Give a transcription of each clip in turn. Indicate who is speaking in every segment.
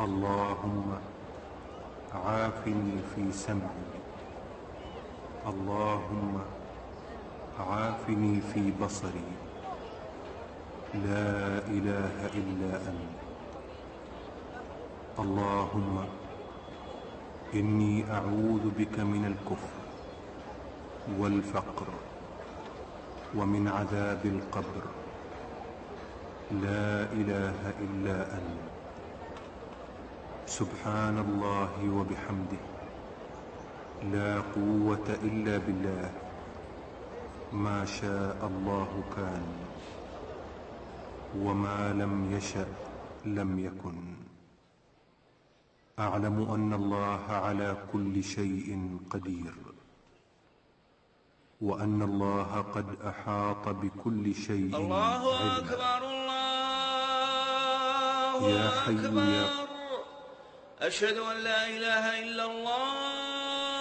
Speaker 1: اللهم عافني في سمعي. اللهم عافني في بصري. لا إله إلا أنت. اللهم إني أعوذ بك من الكفر والفقر ومن عذاب القبر. لا إله إلا أنت. سبحان الله وبحمده. لا قوة إلا بالله. ما شاء الله كان. وما لم يشأ لم يكن. أعلم أن الله على كل شيء قدير. وأن الله قد أحاط بكل شيء
Speaker 2: الله
Speaker 1: علما.
Speaker 2: أكبر الله
Speaker 1: يا حي
Speaker 2: أكبر.
Speaker 1: يا-
Speaker 2: أشهد أن لا إله إلا الله.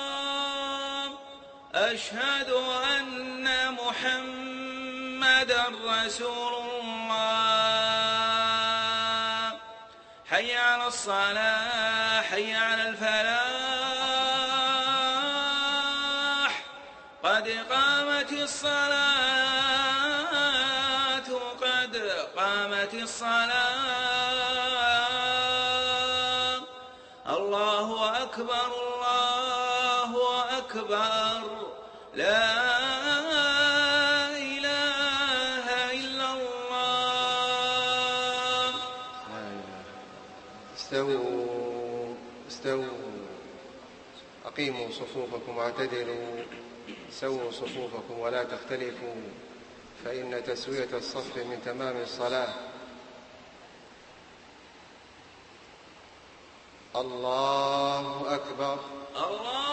Speaker 2: أشهد أن محمدا رسول الله. حي على الصلاة حي على الفلاح. قد قامت الصلاة قد قامت الصلاة.
Speaker 3: أقيموا صفوفكم واعتدلوا سووا صفوفكم ولا تختلفوا فإن تسوية الصف من تمام الصلاة. الله أكبر.
Speaker 2: الله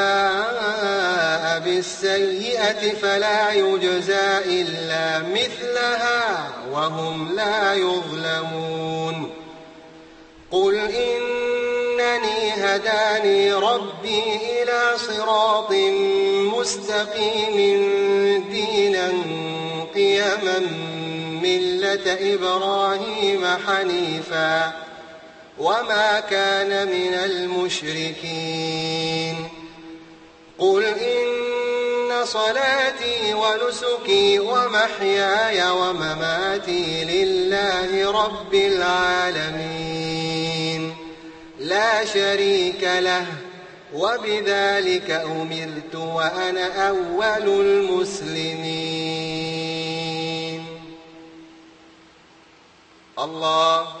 Speaker 3: بالسيئة فلا يجزى إلا مثلها وهم لا يظلمون. قل إنني هداني ربي إلى صراط مستقيم دينا قيما ملة إبراهيم حنيفا وما كان من المشركين. قل إن صلاتي ونسكي ومحياي ومماتي لله رب العالمين. لا شريك له وبذلك أمرت وأنا أول المسلمين. الله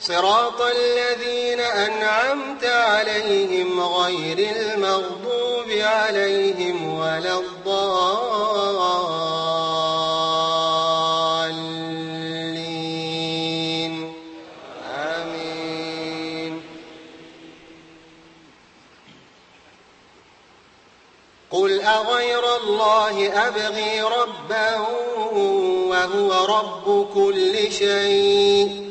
Speaker 3: صراط الذين أنعمت عليهم غير المغضوب عليهم ولا الضالين. آمين. قل أغير الله أبغي ربا وهو رب كل شيء.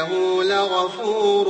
Speaker 3: إنه لغفور